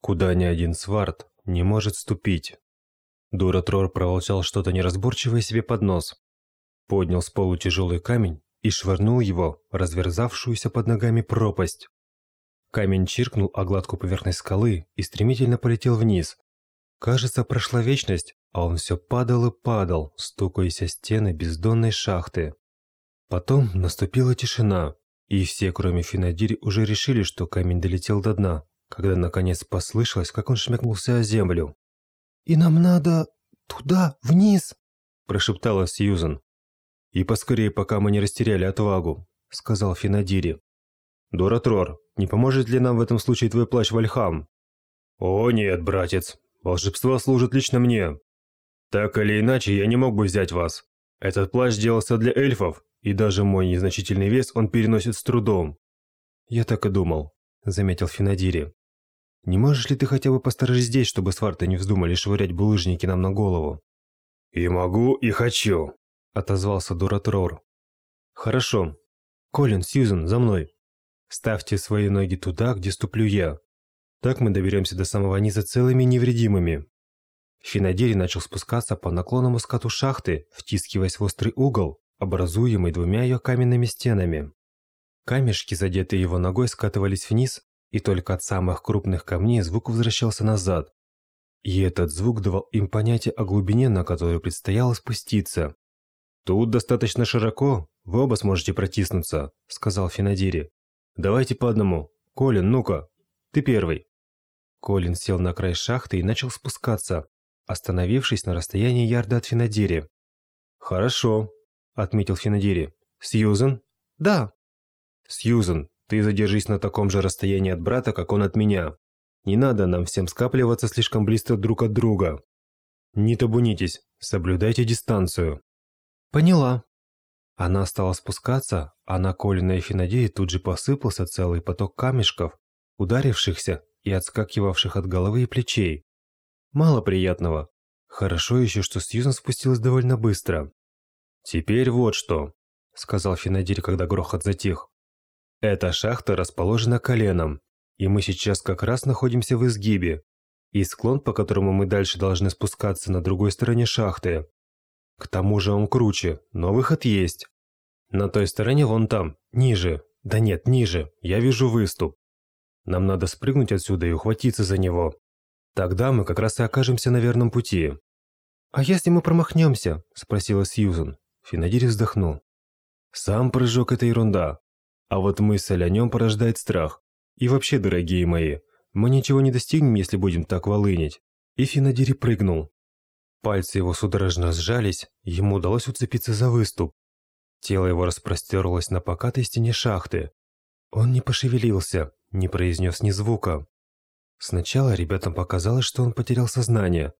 куда ни один сварт не может ступить. Дуратрор проволчал что-то неразборчивое себе под нос, поднял с полу тяжелый камень и швырнул его разверзавшуюся под ногами пропасть. Камень чиркнул о гладкую поверхность скалы и стремительно полетел вниз. Кажется, прошла вечность, а он все падал и падал, стукаясь о стены бездонной шахты. Потом наступила тишина, и все, кроме Финадири, уже решили, что камень долетел до дна, когда наконец послышалось, как он шмякнулся о землю. «И нам надо туда, вниз!» – прошептала Сьюзен. «И поскорее, пока мы не растеряли отвагу», – сказал Финадири. «Доратрор, не поможет ли нам в этом случае твой плащ Вальхам?» «О нет, братец, волшебство служит лично мне. Так или иначе, я не мог бы взять вас. Этот плащ делался для эльфов, и даже мой незначительный вес он переносит с трудом». «Я так и думал», – заметил Финадири. «Не можешь ли ты хотя бы посторожить здесь, чтобы сварты не вздумали швырять булыжники нам на голову?» «И могу, и хочу», – отозвался Дуратрор. «Хорошо. Колин, Сьюзен, за мной. Ставьте свои ноги туда, где ступлю я. Так мы доберемся до самого низа целыми и невредимыми». Финадири начал спускаться по наклонному скату шахты, втискиваясь в острый угол, образуемый двумя ее каменными стенами. Камешки, задетые его ногой, скатывались вниз, и только от самых крупных камней звук возвращался назад. И этот звук давал им понятие о глубине, на которую предстояло спуститься. «Тут достаточно широко, вы оба сможете протиснуться», – сказал Финадири. «Давайте по одному. Колин, ну-ка, ты первый». Колин сел на край шахты и начал спускаться, остановившись на расстоянии ярда от Финадири. «Хорошо», – отметил Финадири. «Сьюзен?» «Да». «Сьюзен, ты задержись на таком же расстоянии от брата, как он от меня. Не надо нам всем скапливаться слишком близко друг от друга. Не табунитесь, соблюдайте дистанцию». «Поняла». Она стала спускаться, а на Колина и тут же посыпался целый поток камешков, ударившихся и отскакивавших от головы и плечей. Мало приятного. Хорошо еще, что Сьюзан спустилась довольно быстро. «Теперь вот что», — сказал Финадирь, когда грохот затих. «Эта шахта расположена коленом, и мы сейчас как раз находимся в изгибе, и склон, по которому мы дальше должны спускаться на другой стороне шахты. К тому же он круче, но выход есть. На той стороне вон там, ниже. Да нет, ниже. Я вижу выступ. Нам надо спрыгнуть отсюда и ухватиться за него. Тогда мы как раз и окажемся на верном пути. «А если мы промахнемся?» – спросила Сьюзен. Финадири вздохнул. «Сам прыжок – это ерунда. А вот мысль о нем порождает страх. И вообще, дорогие мои, мы ничего не достигнем, если будем так волынить». И Финадири прыгнул. Пальцы его судорожно сжались, ему удалось уцепиться за выступ. Тело его распростерлось на покатой стене шахты. Он не пошевелился, не произнес ни звука. Сначала ребятам показалось, что он потерял сознание.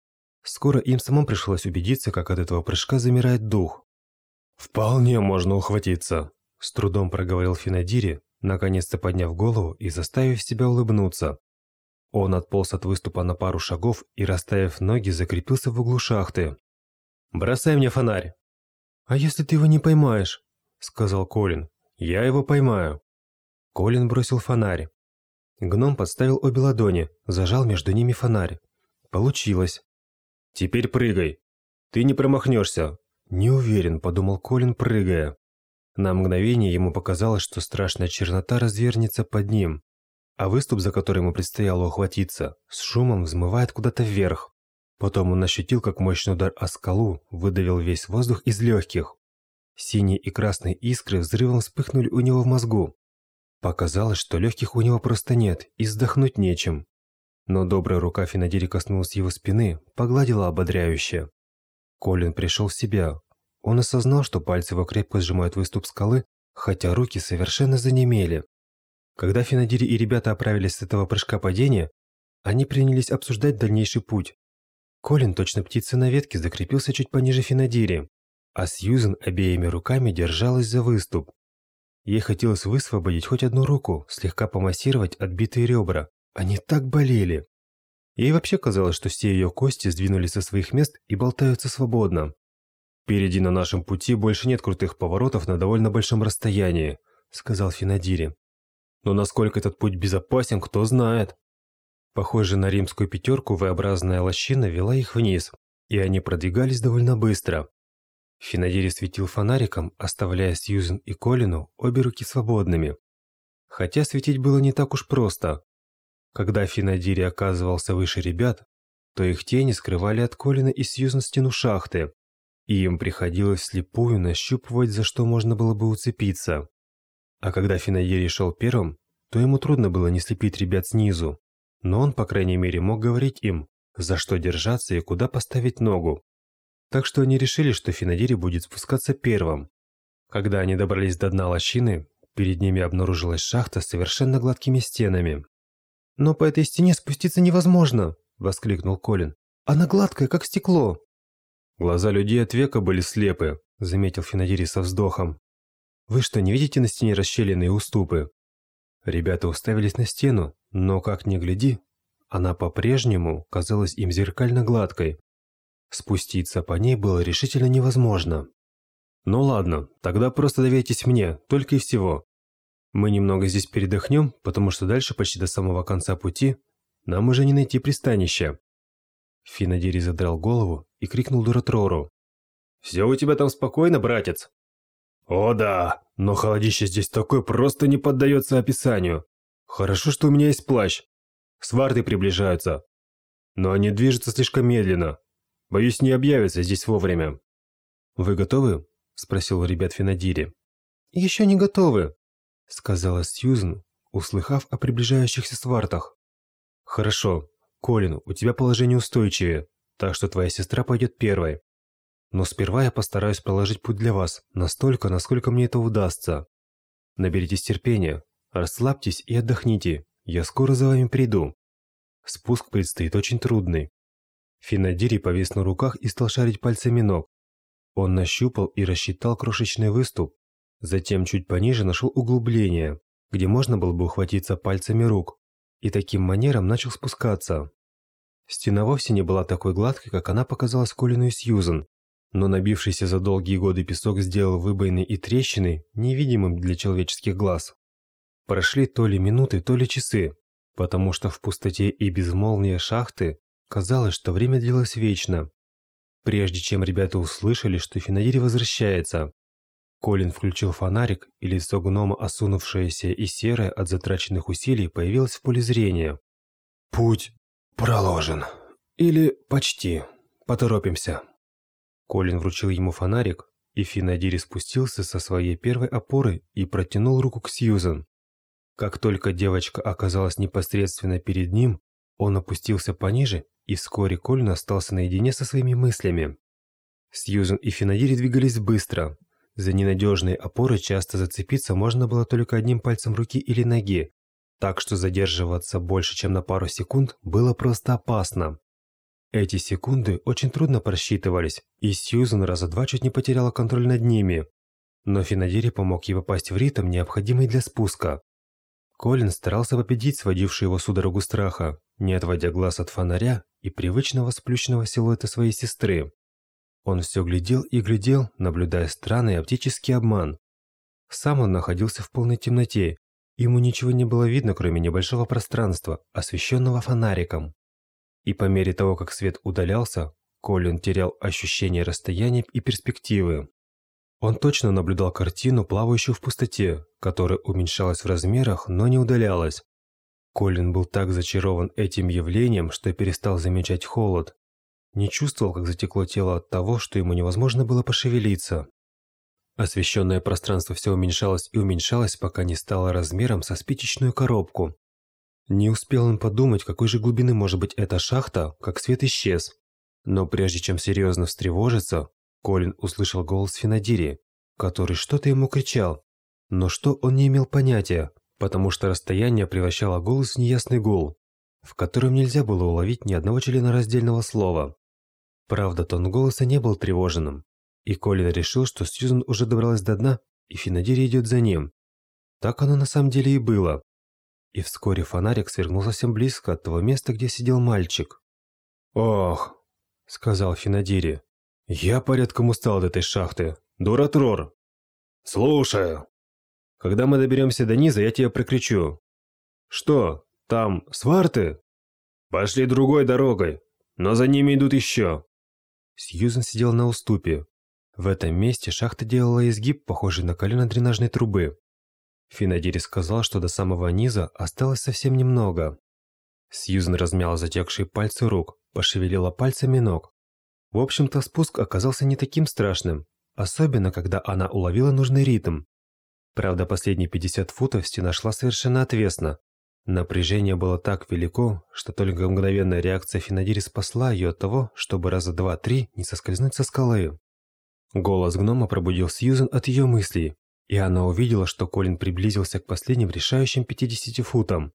Скоро им самым пришлось убедиться, как от этого прыжка замирает дух. «Вполне можно ухватиться», – с трудом проговорил Финадири, наконец-то подняв голову и заставив себя улыбнуться. Он отполз от выступа на пару шагов и, расставив ноги, закрепился в углу шахты. «Бросай мне фонарь!» «А если ты его не поймаешь?» – сказал Колин. «Я его поймаю». Колин бросил фонарь. Гном подставил обе ладони, зажал между ними фонарь. Получилось. «Теперь прыгай. Ты не промахнешься». «Не уверен», – подумал Колин, прыгая. На мгновение ему показалось, что страшная чернота развернется под ним, а выступ, за который ему предстояло ухватиться, с шумом взмывает куда-то вверх. Потом он ощутил, как мощный удар о скалу выдавил весь воздух из легких. Синие и красные искры взрывом вспыхнули у него в мозгу. Показалось, что легких у него просто нет, и вздохнуть нечем. Но добрая рука Финадири коснулась его спины, погладила ободряюще. Колин пришел в себя. Он осознал, что пальцы его крепко сжимают выступ скалы, хотя руки совершенно занемели. Когда Финадири и ребята оправились с этого прыжка падения, они принялись обсуждать дальнейший путь. Колин, точно птица на ветке, закрепился чуть пониже Финадири, а Сьюзен обеими руками держалась за выступ. Ей хотелось высвободить хоть одну руку, слегка помассировать отбитые ребра. Они так болели. Ей вообще казалось, что все ее кости сдвинулись со своих мест и болтаются свободно. «Впереди на нашем пути больше нет крутых поворотов на довольно большом расстоянии», – сказал Финадири. Но насколько этот путь безопасен, кто знает. Похоже на римскую пятерку, V-образная лощина вела их вниз, и они продвигались довольно быстро. Финадири светил фонариком, оставляя Сьюзен и Колину обе руки свободными. Хотя светить было не так уж просто. Когда Финадири оказывался выше ребят, то их тени скрывали от Колина и Сьюзен стену шахты, и им приходилось слепую нащупывать, за что можно было бы уцепиться. А когда Финадири шел первым, то ему трудно было не слепить ребят снизу, но он, по крайней мере, мог говорить им, за что держаться и куда поставить ногу. Так что они решили, что Финадири будет спускаться первым. Когда они добрались до дна лощины, перед ними обнаружилась шахта с совершенно гладкими стенами. «Но по этой стене спуститься невозможно!» – воскликнул Колин. «Она гладкая, как стекло!» Глаза людей от века были слепы, заметил Финадири со вздохом. «Вы что, не видите на стене расщелины и уступы?» Ребята уставились на стену, но как ни гляди, она по-прежнему казалась им зеркально гладкой. Спуститься по ней было решительно невозможно. «Ну ладно, тогда просто доверьтесь мне, только и всего. Мы немного здесь передохнем, потому что дальше, почти до самого конца пути, нам уже не найти пристанища». Финадири задрал голову и крикнул Дуратрору. «Все у тебя там спокойно, братец?» «О да, но холодище здесь такое просто не поддается описанию. Хорошо, что у меня есть плащ. Сварты приближаются. Но они движутся слишком медленно. Боюсь, не объявятся здесь вовремя». «Вы готовы?» – спросил у ребят Финадири. «Еще не готовы», – сказала Сьюзен, услыхав о приближающихся свартах. «Хорошо. Колин, у тебя положение устойчивее, так что твоя сестра пойдет первой. Но сперва я постараюсь проложить путь для вас, настолько, насколько мне это удастся. Наберитесь терпения, расслабьтесь и отдохните, я скоро за вами приду. Спуск предстоит очень трудный. Финадири повис на руках и стал шарить пальцами ног. Он нащупал и рассчитал крошечный выступ, затем чуть пониже нашел углубление, где можно было бы ухватиться пальцами рук, и таким манером начал спускаться. Стена вовсе не была такой гладкой, как она показалась Колину и Сьюзен, но набившийся за долгие годы песок сделал выбоины и трещины невидимым для человеческих глаз. Прошли то ли минуты, то ли часы, потому что в пустоте и безмолвные шахты казалось, что время длилось вечно. Прежде чем ребята услышали, что Финадири возвращается, Колин включил фонарик, и лицо гнома, осунувшееся и серое от затраченных усилий, появилось в поле зрения. «Путь проложен. Или почти. Поторопимся». Колин вручил ему фонарик, и Финадири спустился со своей первой опоры и протянул руку к Сьюзен. Как только девочка оказалась непосредственно перед ним, он опустился пониже, и вскоре Колин остался наедине со своими мыслями. Сьюзен и Финадири двигались быстро. За ненадежные опоры часто зацепиться можно было только одним пальцем руки или ноги, так что задерживаться больше, чем на пару секунд, было просто опасно. Эти секунды очень трудно просчитывались, и Сьюзен раза два чуть не потеряла контроль над ними. Но Финадири помог ей попасть в ритм, необходимый для спуска. Колин старался победить сводившую его судорогу страха, не отводя глаз от фонаря и привычного сплющенного силуэта своей сестры. Он все глядел и глядел, наблюдая странный оптический обман. Сам он находился в полной темноте, ему ничего не было видно, кроме небольшого пространства, освещенного фонариком. И по мере того, как свет удалялся, Колин терял ощущение расстояния и перспективы. Он точно наблюдал картину, плавающую в пустоте, которая уменьшалась в размерах, но не удалялась. Колин был так зачарован этим явлением, что перестал замечать холод. Не чувствовал, как затекло тело от того, что ему невозможно было пошевелиться. Освещенное пространство все уменьшалось и уменьшалось, пока не стало размером со спичечную коробку. Не успел он подумать, какой же глубины может быть эта шахта, как свет исчез. Но прежде чем серьезно встревожиться, Колин услышал голос Финадири, который что-то ему кричал. Но что он не имел понятия, потому что расстояние превращало голос в неясный гул, в котором нельзя было уловить ни одного члена раздельного слова. Правда, тон голоса не был тревоженным, и Колин решил, что Сьюзен уже добралась до дна, и Финадири идет за ним. Так оно на самом деле и было. И вскоре фонарик свернул совсем близко от того места, где сидел мальчик. «Ох», — сказал Финадири, — «я порядком устал от этой шахты. Дуратрор!» «Слушаю!» «Когда мы доберемся до низа, я тебя прокричу». «Что, там сварты?» Пошли другой дорогой, но за ними идут еще. Сьюзен сидел на уступе. В этом месте шахта делала изгиб, похожий на колено дренажной трубы. Финадири сказал, что до самого низа осталось совсем немного. Сьюзен размяла затекшие пальцы рук, пошевелила пальцами ног. В общем-то, спуск оказался не таким страшным, особенно когда она уловила нужный ритм. Правда, последние 50 футов стена шла совершенно отвесно. Напряжение было так велико, что только мгновенная реакция Финадири спасла ее от того, чтобы раза два-три не соскользнуть со скалы. Голос гнома пробудил Сьюзен от ее мыслей, и она увидела, что Колин приблизился к последним решающим 50 футам.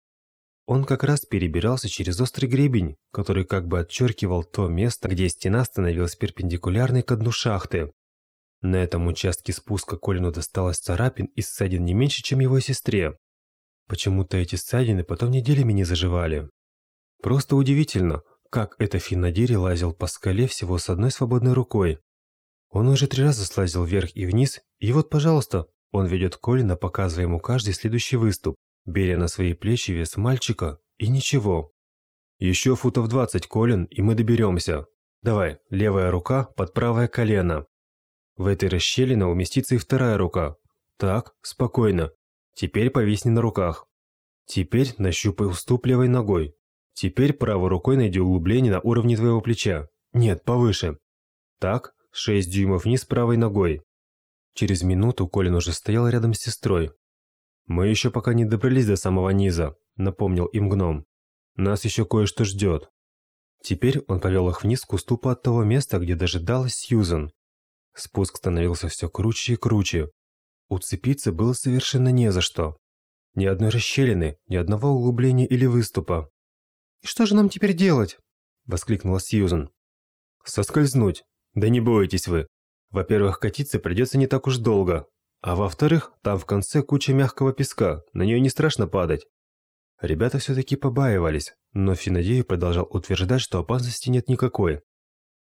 Он как раз перебирался через острый гребень, который как бы отчеркивал то место, где стена становилась перпендикулярной к дну шахты. На этом участке спуска Колину досталось царапин и ссадин не меньше, чем его сестре. Почему-то эти ссадины потом неделями не заживали. Просто удивительно, как это Финнадири лазил по скале всего с одной свободной рукой. Он уже три раза слазил вверх и вниз, и вот, пожалуйста, он ведет Колина, показывая ему каждый следующий выступ, беря на свои плечи вес мальчика, и ничего. Еще футов двадцать, Колин, и мы доберемся. Давай, левая рука под правое колено. В этой расщелине уместится и вторая рука. Так, спокойно. Теперь повисни на руках. Теперь нащупай уступ левой ногой. Теперь правой рукой найди углубление на уровне твоего плеча. Нет, повыше. Так, 6 дюймов вниз правой ногой. Через минуту Колин уже стоял рядом с сестрой. «Мы еще пока не добрались до самого низа», — напомнил им гном. «Нас еще кое-что ждет». Теперь он повел их вниз к уступу от того места, где дожидалась Сьюзен. Спуск становился все круче и круче. Уцепиться было совершенно не за что. Ни одной расщелины, ни одного углубления или выступа. «И что же нам теперь делать?» – воскликнула Сьюзен. «Соскользнуть. Да не бойтесь вы. Во-первых, катиться придется не так уж долго. А во-вторых, там в конце куча мягкого песка, на нее не страшно падать». Ребята все-таки побаивались, но Финадеев продолжал утверждать, что опасности нет никакой.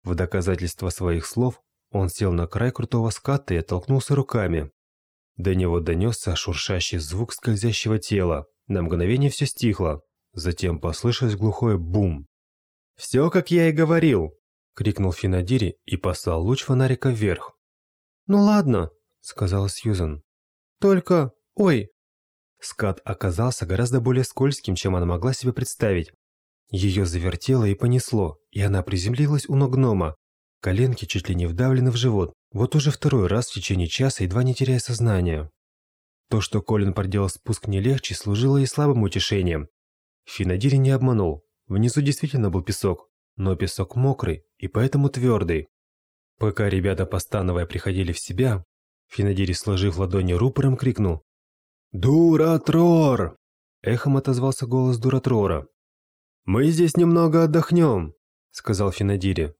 В доказательство своих слов он сел на край крутого ската и оттолкнулся руками. До него донесся шуршащий звук скользящего тела. На мгновение все стихло. Затем послышалось глухое бум. «Все, как я и говорил!» – крикнул Финадири и послал луч фонарика вверх. «Ну ладно», – сказала Сьюзен. «Только... Ой!» Скат оказался гораздо более скользким, чем она могла себе представить. Ее завертело и понесло, и она приземлилась у ног гнома, Коленки чуть ли не вдавлены в живот. Вот уже второй раз в течение часа, едва не теряя сознание. То, что Колин проделал спуск не легче, служило и слабым утешением. Финадири не обманул. Внизу действительно был песок, но песок мокрый и поэтому твердый. Пока ребята, постановая, приходили в себя, Финадири, сложив ладони рупором, крикнул «Дуратрор!» Эхом отозвался голос Дуратрора. «Мы здесь немного отдохнем», — сказал Финадири.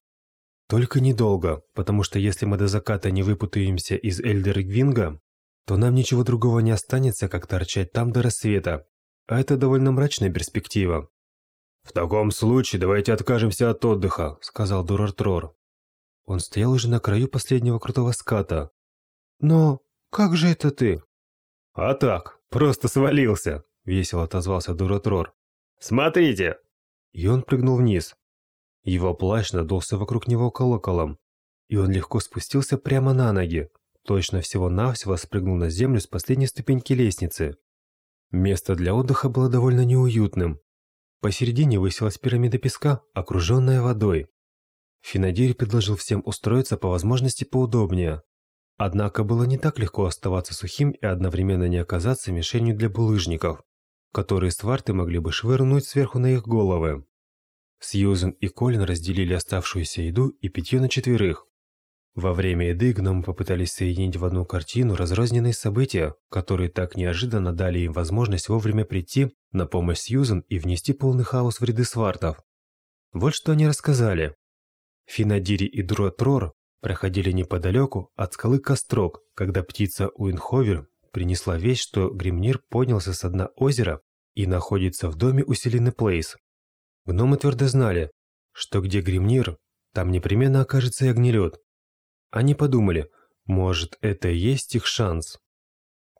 Только недолго, потому что если мы до заката не выпутаемся из Эльдергвинга, то нам ничего другого не останется, как торчать там до рассвета. А это довольно мрачная перспектива. «В таком случае давайте откажемся от отдыха», — сказал Дурартрор. Он стоял уже на краю последнего крутого ската. «Но как же это ты?» «А так, просто свалился», — весело отозвался Дуратрор. «Смотрите!» И он прыгнул вниз. Его плащ надулся вокруг него колоколом, и он легко спустился прямо на ноги, точно всего-навсего спрыгнул на землю с последней ступеньки лестницы. Место для отдыха было довольно неуютным. Посередине высилась пирамида песка, окруженная водой. Финадирь предложил всем устроиться по возможности поудобнее. Однако было не так легко оставаться сухим и одновременно не оказаться мишенью для булыжников, которые сварты могли бы швырнуть сверху на их головы. Сьюзен и Колин разделили оставшуюся еду и питье на четверых. Во время еды гномы попытались соединить в одну картину разрозненные события, которые так неожиданно дали им возможность вовремя прийти на помощь Сьюзен и внести полный хаос в ряды свартов. Вот что они рассказали. Фенодири и Дуратрор проходили неподалеку от скалы Кострок, когда птица Уиндховер принесла весть, что Гримнир поднялся с дна озера и находится в доме у Плейс. Гномы твердо знали, что где Гримнир, там непременно окажется и огнелед. Они подумали, может, это и есть их шанс.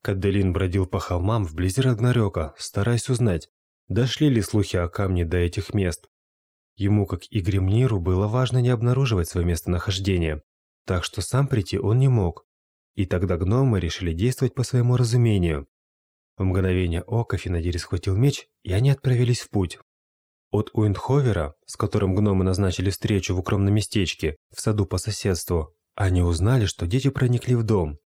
Каделин бродил по холмам вблизи Рагнарёка, стараясь узнать, дошли ли слухи о камне до этих мест, Ему, как и Гремниру, было важно не обнаруживать свое местонахождение, так что сам прийти он не мог. И тогда гномы решили действовать по своему разумению. В мгновение ока Фенодири схватил меч, и они отправились в путь. От Уиндховера, с которым гномы назначили встречу в укромном местечке, в саду по соседству, они узнали, что дети проникли в дом.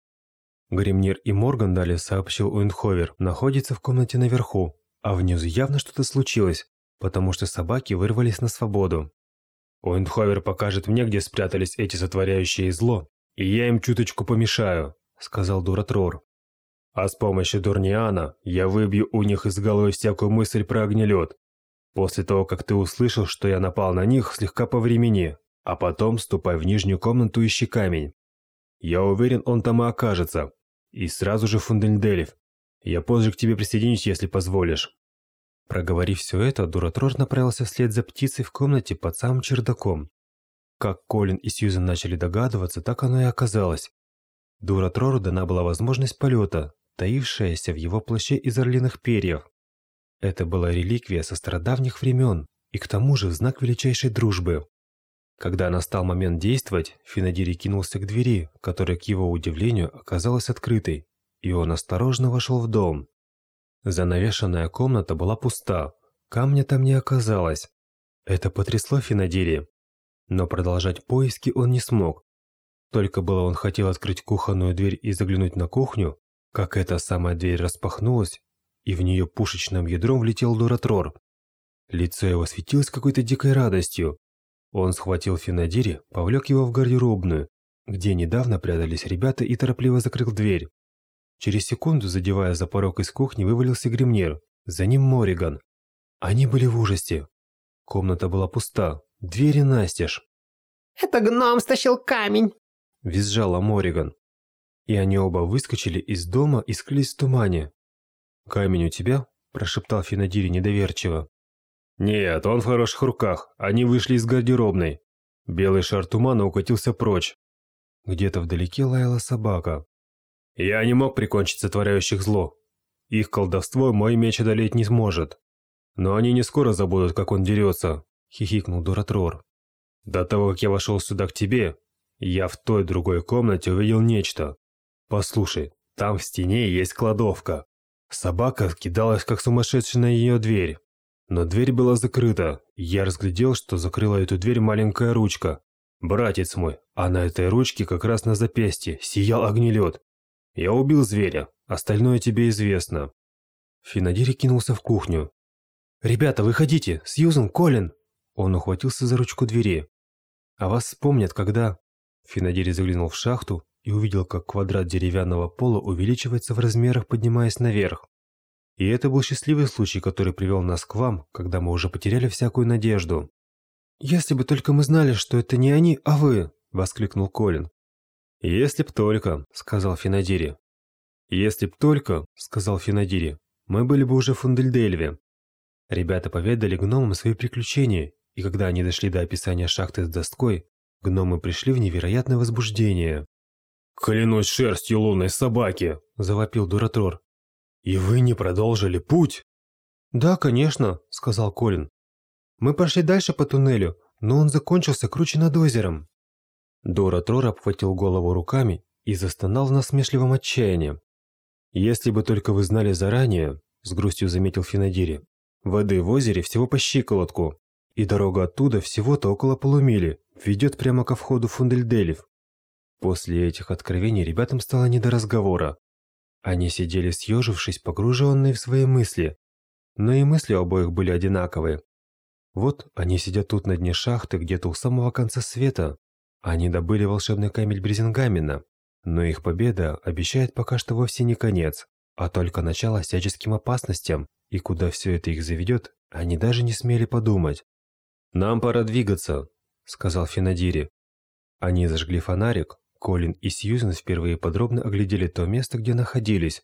Гримнир и Морриган далее сообщил Уиндховер, находится в комнате наверху, а внизу явно что-то случилось, потому что собаки вырвались на свободу. Уиндховер покажет мне, где спрятались эти сотворяющие зло, и я им чуточку помешаю», — сказал Дуратрор. «А с помощью Дурниана я выбью у них из головы всякую мысль про огнелед, После того, как ты услышал, что я напал на них, слегка повремени, а потом ступай в нижнюю комнату ищи камень. Я уверен, он там и окажется. И сразу же Фундельдельф. Я позже к тебе присоединюсь, если позволишь». Проговорив все это, Дуратрор направился вслед за птицей в комнате под самым чердаком. Как Колин и Сьюзен начали догадываться, так оно и оказалось. Дуратрору дана была возможность полета, таившаяся в его плаще из орлиных перьев. Это была реликвия со стародавних времен и к тому же знак величайшей дружбы. Когда настал момент действовать, Финадири кинулся к двери, которая, к его удивлению, оказалась открытой, и он осторожно вошел в дом. Занавешенная комната была пуста, камня там не оказалось. Это потрясло Финадири. Но продолжать поиски он не смог. Только было он хотел открыть кухонную дверь и заглянуть на кухню, как эта самая дверь распахнулась, и в нее пушечным ядром влетел Дуратрор. Лицо его светилось какой-то дикой радостью. Он схватил Финадири, повлек его в гардеробную, где недавно прятались ребята и торопливо закрыл дверь. Через секунду, задевая за порог из кухни, вывалился Гремнер. За ним Мориган. Они были в ужасе. Комната была пуста, двери настежь. «Это гном стащил камень!» Визжала Мориган. И они оба выскочили из дома и скрылись в тумане. «Камень у тебя?» – прошептал Финадири недоверчиво. «Нет, он в хороших руках. Они вышли из гардеробной». Белый шар тумана укатился прочь. Где-то вдалеке лаяла собака. «Я не мог прикончить сотворяющих зло. Их колдовство мой меч одолеть не сможет. Но они не скоро забудут, как он дерется», – хихикнул Дуратрор. «До того, как я вошел сюда к тебе, я в той другой комнате увидел нечто. Послушай, там в стене есть кладовка. Собака кидалась как сумасшедшая на ее дверь. Но дверь была закрыта. Я разглядел, что закрыла эту дверь маленькая ручка. Братец мой, а на этой ручке как раз на запястье сиял огнелед. Я убил зверя, остальное тебе известно. Финадири кинулся в кухню. «Ребята, выходите! Сьюзен, Колин!» Он ухватился за ручку двери. «А вас вспомнят, когда...» Финадири заглянул в шахту и увидел, как квадрат деревянного пола увеличивается в размерах, поднимаясь наверх. И это был счастливый случай, который привел нас к вам, когда мы уже потеряли всякую надежду. «Если бы только мы знали, что это не они, а вы!» – воскликнул Колин. «Если б только», – сказал Финадири. «Если б только», – сказал Финадири, – «мы были бы уже в Фундельдельве». Ребята поведали гномам свои приключения, и когда они дошли до описания шахты с доской, гномы пришли в невероятное возбуждение. «Клянусь шерстью лунной собаки!» – завопил Дуратрор. «И вы не продолжили путь?» «Да, конечно», – сказал Колин. «Мы пошли дальше по туннелю, но он закончился круче над озером». Дуратрор обхватил голову руками и застонал в насмешливом отчаянии. «Если бы только вы знали заранее», – с грустью заметил Финадири, – «воды в озере всего по щиколотку, и дорога оттуда всего-то около полумили, ведет прямо ко входу в Фундельделев. После этих откровений ребятам стало не до разговора. Они сидели съежившись, погруженные в свои мысли. Но и мысли у обоих были одинаковые. Вот они сидят тут на дне шахты, где-то у самого конца света. Они добыли волшебный камень Брезингамена. Но их победа обещает пока что вовсе не конец, а только начало всяческим опасностям, и куда все это их заведет, они даже не смели подумать. «Нам пора двигаться», — сказал Финадири. Они зажгли фонарик, Колин и Сьюзен впервые подробно оглядели то место, где находились.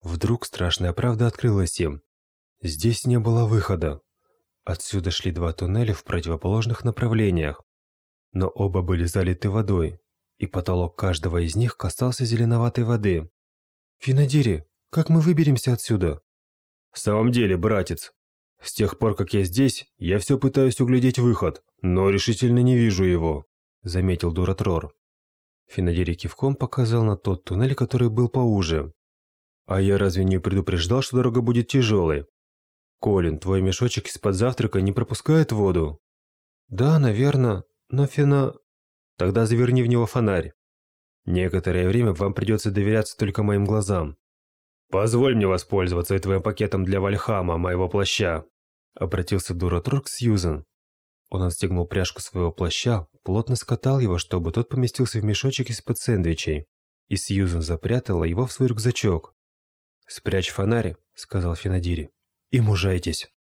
Вдруг страшная правда открылась им. Здесь не было выхода. Отсюда шли два туннеля в противоположных направлениях. Но оба были залиты водой, и потолок каждого из них касался зеленоватой воды. «Финадири, как мы выберемся отсюда?» «В самом деле, братец», – С тех пор, как я здесь, я все пытаюсь углядеть выход, но решительно не вижу его», — заметил Дуратрор. Финадири кивком показал на тот туннель, который был поуже. «А я разве не предупреждал, что дорога будет тяжелой? Колин, твой мешочек из-под завтрака не пропускает воду?» «Да, наверное, но Фина...» «Тогда заверни в него фонарь. Некоторое время вам придется доверяться только моим глазам. Позволь мне воспользоваться твоим пакетом для Вальхама, моего плаща», — обратился Дуратрор к Сьюзен. Он отстегнул пряжку своего плаща, плотно скатал его, чтобы тот поместился в мешочек из-под сэндвичей, и Сьюзен запрятала его в свой рюкзачок. «Спрячь фонарь», — сказал Финадири, — «и мужайтесь».